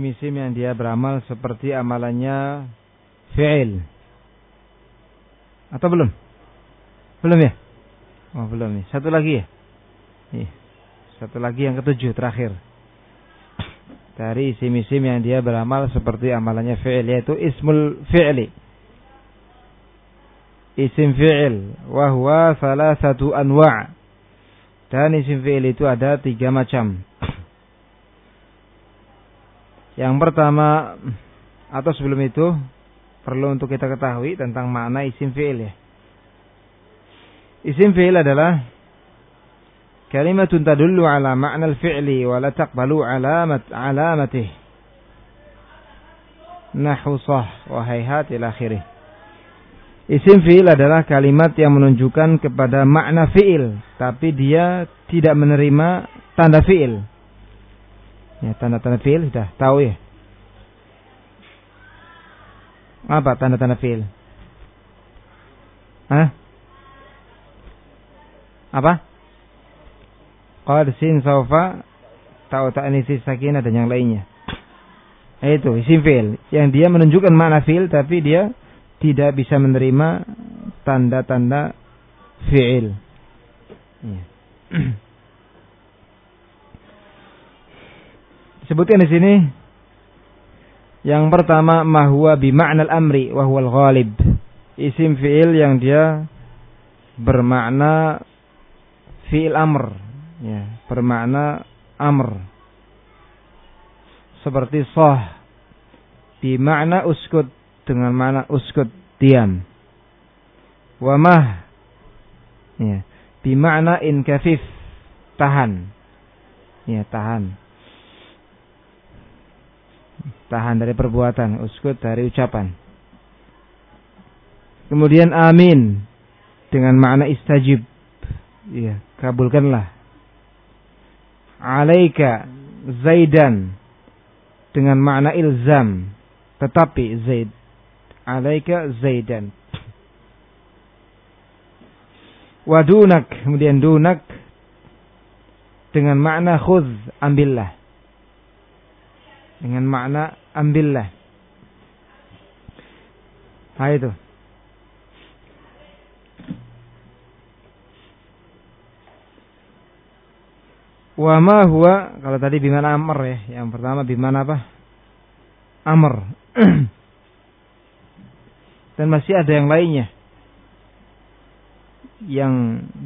isim yang dia beramal seperti amalannya fi'il. Atau belum? Belum ya? Oh, belum nih. Satu lagi ya? Nih. Satu lagi yang ketujuh terakhir. Dari isim-isim yang dia beramal seperti amalannya fi'il yaitu ismul fi'li. Isim fi'il wa huwa satu anwa'. Dan isim fi'il itu ada tiga macam. Yang pertama atau sebelum itu perlu untuk kita ketahui tentang makna isim fi'il ya. Isim fi'il adalah kalimatun tadullu ala makna al-fi'li wa la taqbalu alamat alamatih. Nahu sah wa hayhat ila akhirih. Isim fi'il adalah kalimat yang menunjukkan kepada makna fi'il, tapi dia tidak menerima tanda fi'il. Ya, tanda-tanda fiil sudah tahu ya. Apa tanda-tanda fiil? Hah? Apa? Qad sin saufa tahu ta'nisi sakinah dan yang lainnya. Itu isim fiil yang dia menunjukkan makna fiil tapi dia tidak bisa menerima tanda-tanda fiil. Ya. Disebutkan di sini yang pertama mahwa bima'nal amri wa huwal ghalib. Isim fi'il yang dia bermakna fi'il amr ya, bermakna amr. Seperti sah bima'na uskut dengan makna uskut diam. Wa mah ya, bima'na inkafif tahan. Ya, tahan tahan dari perbuatan, uskut dari ucapan. Kemudian amin dengan makna istajib. Iya, kabulkanlah. Alaika Zaidan dengan makna ilzam. Tetapi Zaid. Alaika Zaidan. Wadunak, kemudian dunak dengan makna khudz, ambillah dengan makna ambillah. Nah itu. Wa ma huwa kalau tadi bimana amr ya. Yang pertama bimana apa? Amr. Dan masih ada yang lainnya. Yang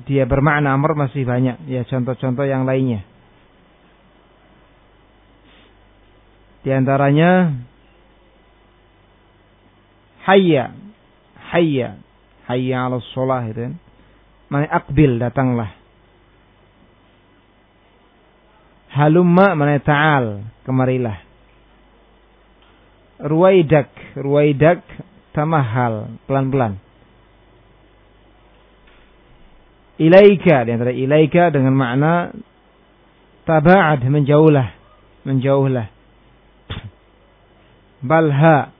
dia bermakna amr masih banyak. Ya contoh-contoh yang lainnya. Di antaranya hayya, hayya, hayya 'ala shalah itu kan. Mana akbil datanglah. Halumma mana ta'al, kemarilah. Ruwaidak, ruwaidak tamahal, pelan-pelan. Ilaika di antara ilaika dengan makna taba'ad menjauhlah, menjauhlah balha.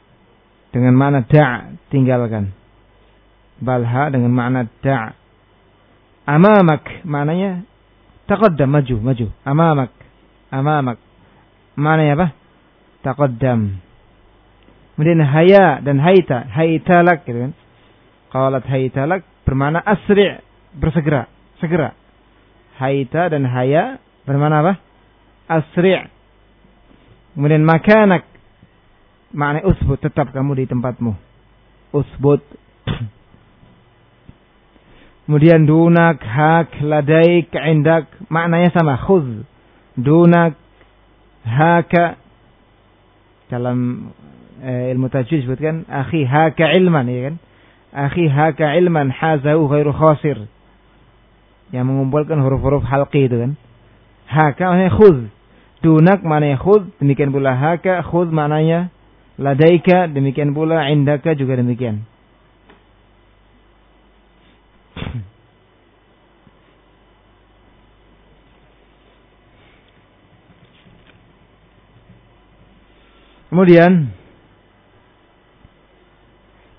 Dengan makna da' tinggalkan. Balha dengan makna da' amamak. Maknanya taqaddam maju maju. Amamak. Amamak. Maknanya apa? Taqaddam. Kemudian haya dan haita. Haitalak gitu kan? Qalat haitalak bermakna asri' bersegera segera. Haita dan haya bermakna apa? Asri' kemudian makanak makna usbut tetap kamu di tempatmu. Usbut. Kemudian dunak, hak, ladaik, indak, maknanya sama. Khuz. Dunak, haka. Dalam eh, ilmu tajwid disebutkan akhi haka ilman ya kan. Akhi haka ilman hazahu ghairu khasir. Yang mengumpulkan huruf-huruf halqi itu kan. Haka maknanya khuz. Dunak maknanya khuz, demikian pula haka, khuz maknanya Ladaika demikian pula indaka juga demikian. Kemudian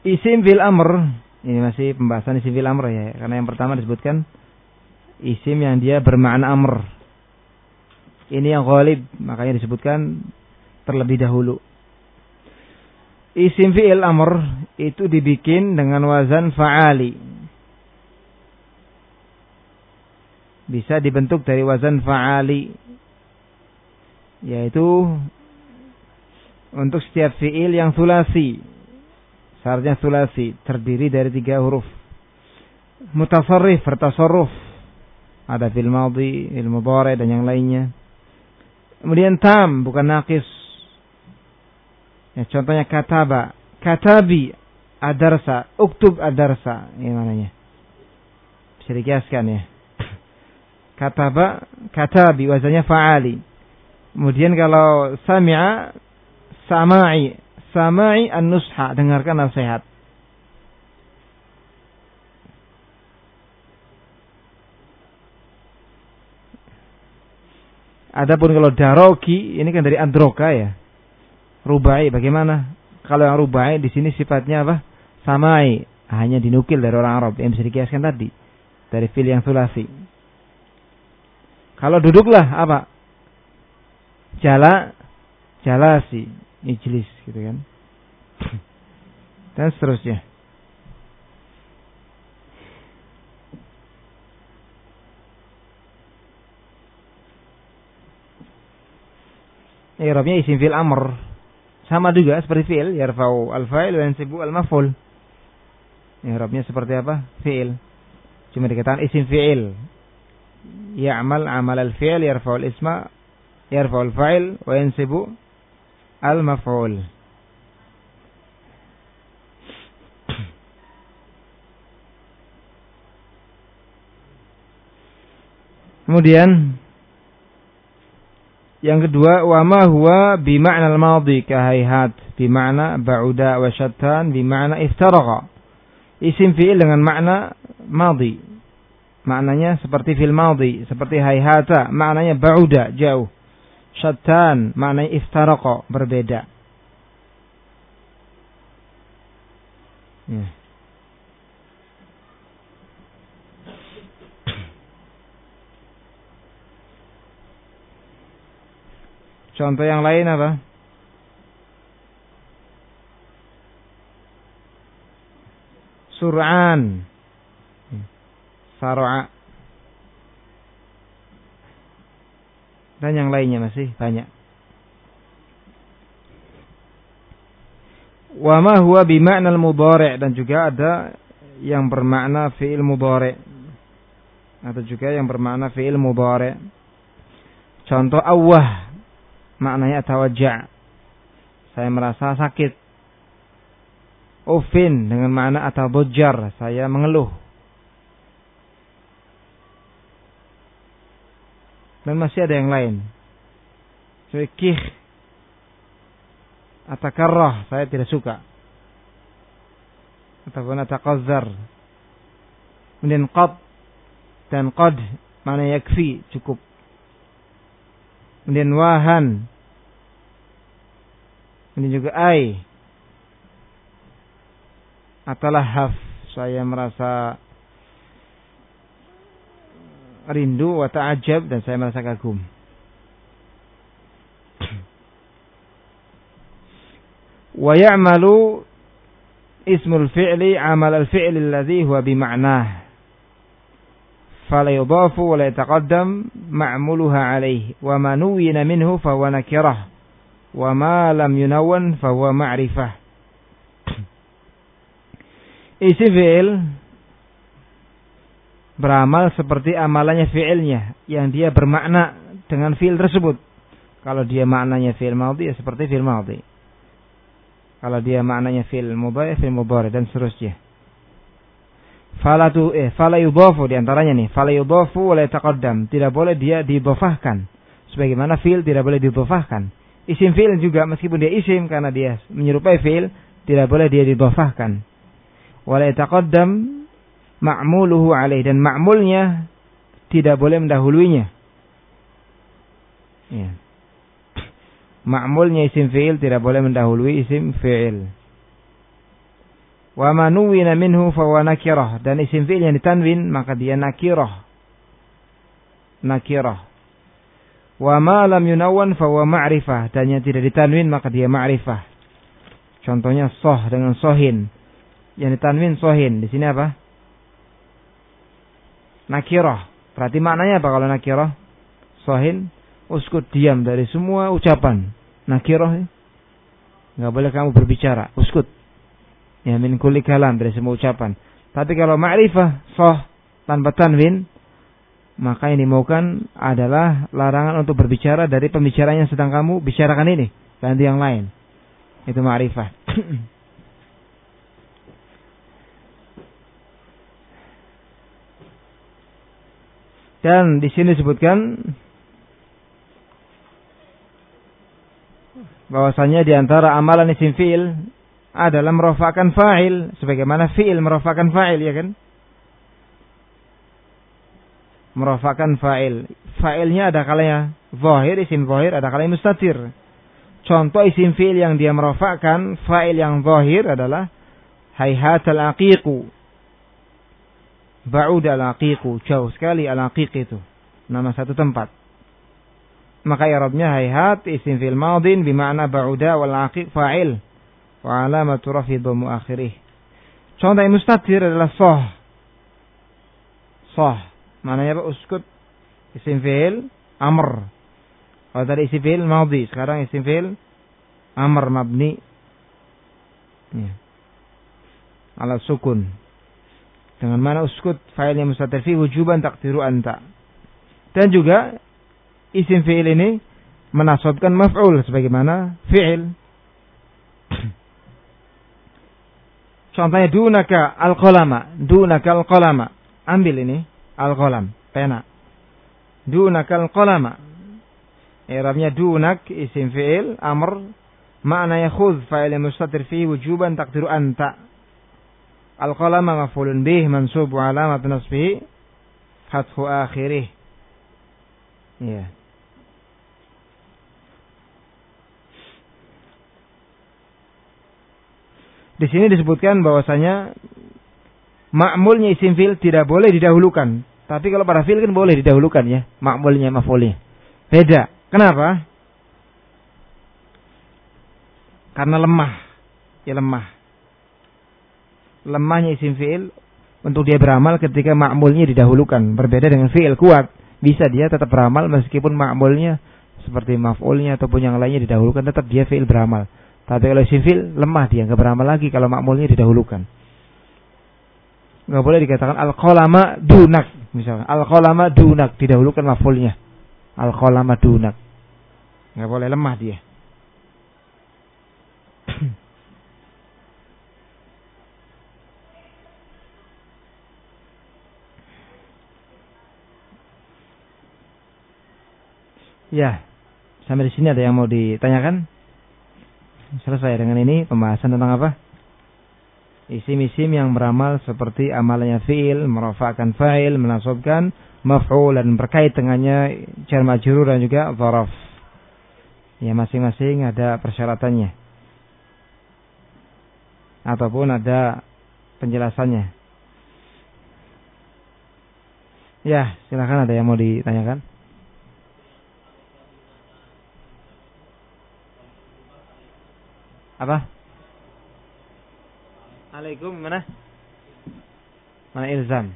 isim fil amr ini masih pembahasan isim fil amr ya karena yang pertama disebutkan isim yang dia bermakna amr. Ini yang ghalib makanya disebutkan terlebih dahulu. Isim fi'il amr itu dibikin dengan wazan fa'ali. Bisa dibentuk dari wazan fa'ali. Yaitu untuk setiap fi'il yang sulasi. Seharusnya sulasi. Terdiri dari tiga huruf. Mutasarrif, bertasarruf. Ada fil madhi, fil mudhari dan yang lainnya. Kemudian tam, bukan nakis Ya, contohnya kataba, katabi, adarsa, uktub adarsa. Ini mananya. Bisa dikiaskan ya. Kataba, katabi, wazannya fa'ali. Kemudian kalau sami'a, sama'i. Sama'i an-nusha, dengarkan nasihat. Adapun kalau daroki, ini kan dari androka ya rubai bagaimana? Kalau yang rubai di sini sifatnya apa? Samai, hanya dinukil dari orang Arab yang bisa dikiaskan tadi dari fil yang sulasi. Kalau duduklah apa? Jala, jalasi, ijlis gitu kan. Dan seterusnya. Irabnya isim fil amr sama juga seperti fi'il, yarfa'u al-fa'il wa yansibu al-maf'ul. I'rabnya seperti apa? Fi'il. Cuma dikatakan isim fi'il. Ya'mal amal al-fi'il yarfa'u al-isma yarfa'u al-fa'il wa yansibu al-maf'ul. Kemudian yang kedua, wa ma huwa bima'na al-madhi kahayhat, bima'na ba'uda wa syattan, bima'na iftaraqa. Isim fi'il dengan makna madhi. Maknanya seperti fil madhi, seperti hayhata, maknanya ba'uda, jauh. Syattan, maknanya iftaraqa, berbeda. Ya. Contoh yang lain apa? Sur'an. Sar'a. Dan yang lainnya masih banyak. Wa ma huwa bima'na al-mudhari' dan juga ada yang bermakna fi'il mudhari'. Atau juga yang bermakna fi'il mudhari'. Contoh awah maknanya tawajja. Saya merasa sakit. Ufin dengan makna atabojar, saya mengeluh. Dan masih ada yang lain. Fikih atakarrah, saya tidak suka. Ataupun ataqazzar. Kemudian qad dan qad mana yakfi cukup kemudian wahan, kemudian juga ai, atau lahaf. Saya merasa rindu wa ta'ajab dan saya merasa kagum. Wa ya'malu ismul fi'li amal al-fi'li alladhi huwa bima'nah fala yudafu wa la yataqaddam ma'muluha alayhi wa ma nuwina minhu fa huwa nakirah wa ma lam yunawwan fa huwa ma'rifah isi fi'il beramal seperti amalannya fi'ilnya yang dia bermakna dengan fi'il tersebut. Kalau dia maknanya fi'il madhi ya seperti fi'il madhi. Kalau dia maknanya fi'il mudhari fi'il mudhari dan seterusnya. Fala tu eh fala yudhafu di antaranya nih, fala yudhafu wa la yataqaddam. Tidak boleh dia didhafahkan. Sebagaimana fi'il tidak boleh didhafahkan. Isim fi'il juga meskipun dia isim karena dia menyerupai fi'il, tidak boleh dia didhafahkan. Wa la yataqaddam ma'muluhu alaih dan ma'mulnya tidak boleh mendahuluinya. Ya. Ma'mulnya isim fi'il tidak boleh mendahului isim fi'il. Wa manuwina minhu fawa nakirah. Dan isim fi'il yang ditanwin maka dia nakirah. Nakirah. Wa ma lam yunawwan fa wa ma'rifah dan yang tidak ditanwin maka dia ma'rifah. Contohnya soh dengan sohin. Yang ditanwin sohin. Di sini apa? Nakirah. Berarti maknanya apa kalau nakirah? Sohin. Uskut diam dari semua ucapan. Nakirah. Nggak boleh kamu berbicara. Uskut. Ya min kulli kalam dari semua ucapan. Tapi kalau ma'rifah soh tanpa tanwin maka yang dimaukan adalah larangan untuk berbicara dari pembicaraan yang sedang kamu bicarakan ini ganti yang lain itu ma'rifah dan di sini disebutkan bahwasanya di antara amalan isim fiil adalah merofakan fa'il sebagaimana fiil merofakan fa'il ya kan merafakan fa'il. Fa'ilnya ada kalanya zahir, isim zahir, ada kalanya mustatir. Contoh isim fi'il yang dia merafakan fa'il yang zahir adalah hayhat al-aqiqu. Ba'ud al-aqiqu. Jauh sekali al-aqiq itu. Nama satu tempat. Maka i'rabnya hayhat isim fi'il madin bima'na ba'uda wal aqiq fa'il. Wa alamatu rafi dhammu akhirih. Contoh yang mustatir adalah soh. Soh Mananya apa? Uskut isim fi'il amr. Kalau tadi isim fi'il madhi, sekarang isim fi'il amr mabni. Ya. Ala sukun. Dengan mana uskut fa'ilnya mustatir fi wujuban takdiru anta. Dan juga isim fi'il ini menasabkan maf'ul sebagaimana fi'il. Contohnya dunaka al-qalama, dunaka al-qalama. Ambil ini al-qalam, pena. Dunakal qalama. I'rabnya dunak isim fi'il amr makna yakhudh fa'il mustatir fihi wujuban taqdiru anta. Al-qalama maf'ulun bih mansub alamat nasbihi fathu akhirih. Ya. Di sini disebutkan bahwasanya makmulnya isim fil tidak boleh didahulukan. Tapi kalau pada fil kan boleh didahulukan ya, makmulnya maf'ulnya. Beda. Kenapa? Karena lemah. Ya lemah. Lemahnya isim fi'il untuk dia beramal ketika makmulnya didahulukan. Berbeda dengan fi'il kuat. Bisa dia tetap beramal meskipun makmulnya seperti maf'ulnya ataupun yang lainnya didahulukan tetap dia fi'il beramal. Tapi kalau isim fi'il lemah dia nggak beramal lagi kalau makmulnya didahulukan. Nggak boleh dikatakan al kolama dunak misalnya. Al kolama dunak didahulukan mafulnya al kolama dunak. Nggak boleh lemah dia. Ya, sampai di sini ada yang mau ditanyakan? Selesai dengan ini pembahasan tentang apa? Isim-isim yang beramal seperti amalannya fi'il, merofakkan fa'il, menasobkan maf'ul dan berkait dengannya jar majrur dan juga zaraf. Ya masing-masing ada persyaratannya. Ataupun ada penjelasannya. Ya, silakan ada yang mau ditanyakan. Apa? Alaikum mana? Mana ilzam?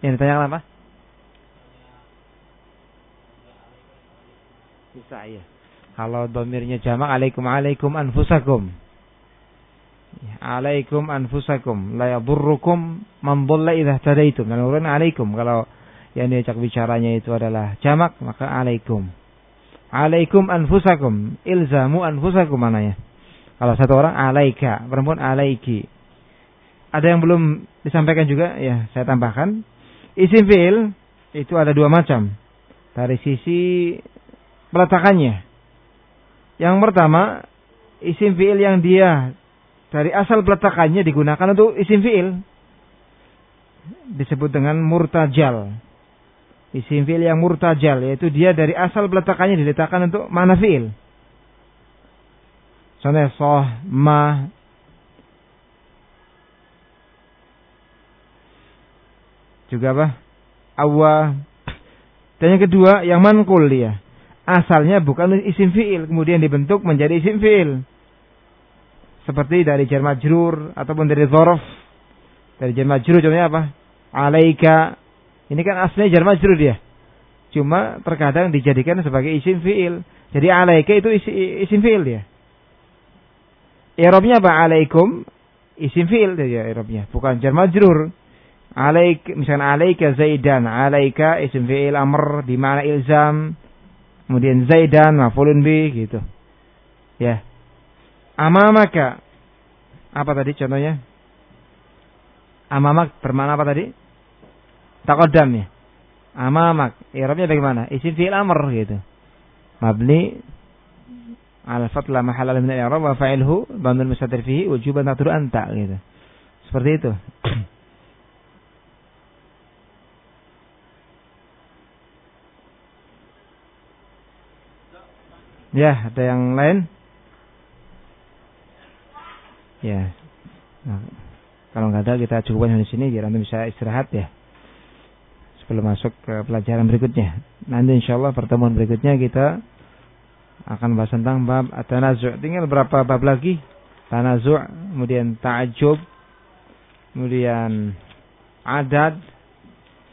Yang ditanyakan apa? Bisa iya. Kalau domirnya jamak alaikum alaikum anfusakum. Ya, alaikum anfusakum la yadurrukum man dhalla idza tadaitum. Dan alaikum kalau yang diajak bicaranya itu adalah jamak maka alaikum. Alaikum anfusakum. Ilzamu anfusakum mananya. Kalau satu orang alaika, perempuan alaiki. Ada yang belum disampaikan juga, ya saya tambahkan. Isim fi'il itu ada dua macam. Dari sisi peletakannya. Yang pertama, isim fi'il yang dia dari asal peletakannya digunakan untuk isim fi'il. Disebut dengan murtajal. Isim fi'il yang murtajal, yaitu dia dari asal peletakannya diletakkan untuk mana fi'il. Contohnya soh, ma, juga apa? Awa. Dan yang kedua, yang mankul dia. Asalnya bukan isim fi'il, kemudian dibentuk menjadi isim fi'il. Seperti dari jar majrur ataupun dari zorof. Dari jar majrur contohnya apa? Alaika. Ini kan aslinya jar majrur dia. Cuma terkadang dijadikan sebagai isim fi'il. Jadi alaika itu isim fi'il dia. Irobnya apa? Alaikum isim fi'il dia Irobnya. Bukan jar majrur. Alaik, misalnya alaika zaidan, alaika isim fi'il amr di mana ilzam, kemudian zaidan mafulun bi gitu. Ya. Amamaka apa tadi contohnya? Amamak bermakna apa tadi? Takodam ya. Amamak, i'rabnya bagaimana? Isim fi'il amr gitu. Mabni al fatla mahallal min al-i'rab wa fa'ilhu dhamir mustatir fihi wujuban taqdiru anta gitu. Seperti itu. Ya, ada yang lain? Ya. Nah, kalau nggak ada kita cukupkan di sini biar anda bisa istirahat ya. Sebelum masuk ke pelajaran berikutnya. Nanti insya Allah pertemuan berikutnya kita akan bahas tentang bab tanazu. Tinggal berapa bab lagi? Tanazu, kemudian ta'ajub, kemudian adad,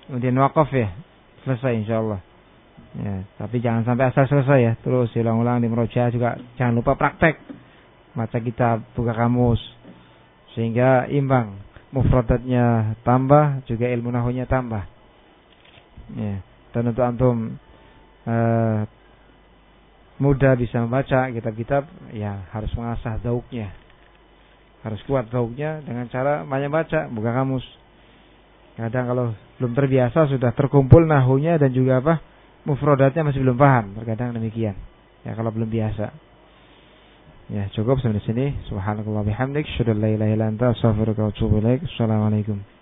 kemudian wakaf ya. Selesai insya Allah. Ya, tapi jangan sampai asal selesai ya. Terus ulang-ulang di meroja juga jangan lupa praktek. Baca kitab, buka kamus. Sehingga imbang. Mufradatnya tambah, juga ilmu nahunya tambah. Ya, dan untuk antum uh, mudah bisa membaca kitab-kitab, ya harus mengasah zauknya. Harus kuat zauknya dengan cara banyak baca, buka kamus. Kadang kalau belum terbiasa sudah terkumpul nahunya dan juga apa? mufradatnya masih belum paham, terkadang demikian. Ya kalau belum biasa. Ya, cukup sampai di sini. Subhanakallah bihamdik, syukur la ilaha illa anta. Assalamualaikum.